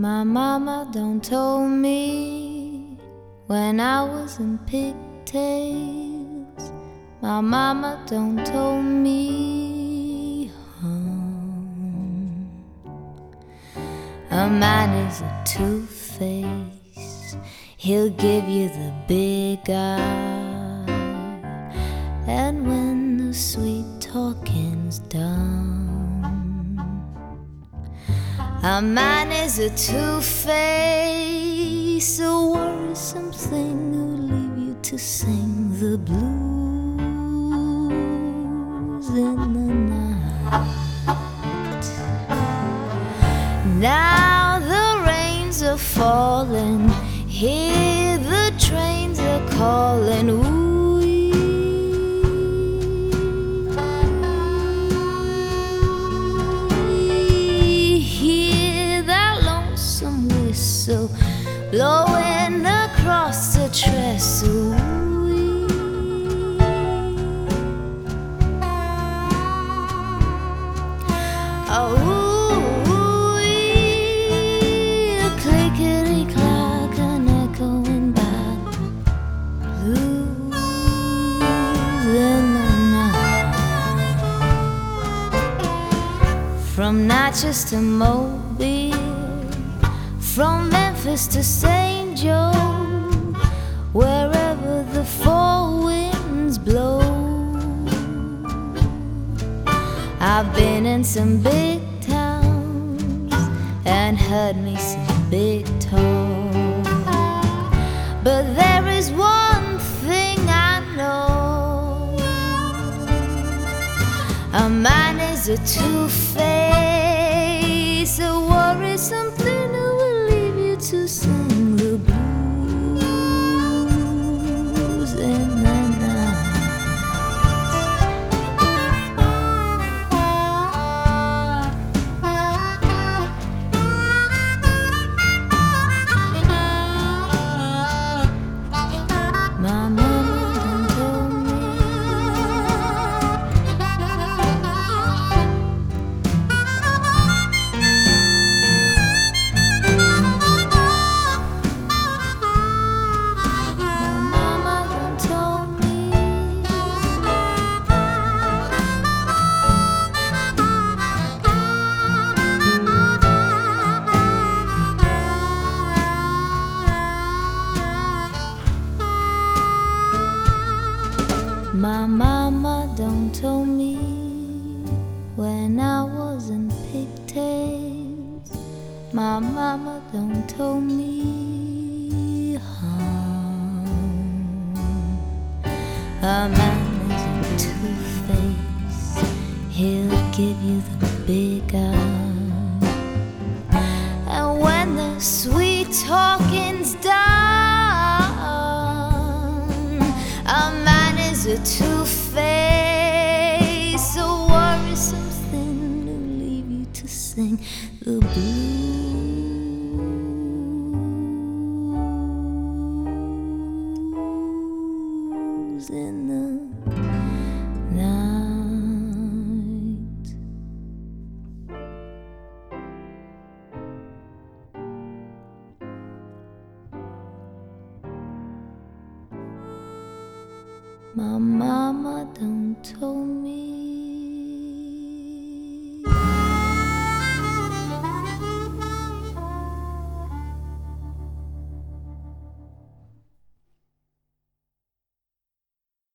My mama don't told me when I was in pigtails. My mama don't told me home. A man is a two face. He'll give you the big eye, and when the sweet talking's done. A man is a two face, a worrisome thing who'll leave you to sing the blues in the night. Now the rains are falling, hear the trains are calling. Ooh, Oh, from Natchez to Mobile, from Memphis to St. Joe, wherever the four winds blow. I've been in some big towns and heard me some big talk. But there is one thing I know a man is a two face, a worrisome thing who will leave you to sing My mama don't told me when I was in pigtails. My mama don't told me home. A man is a two face. He'll give you the big eye. And when the sweet talking's done, a two face, a worrisome thing to leave you to sing the blues in the My mama done told me.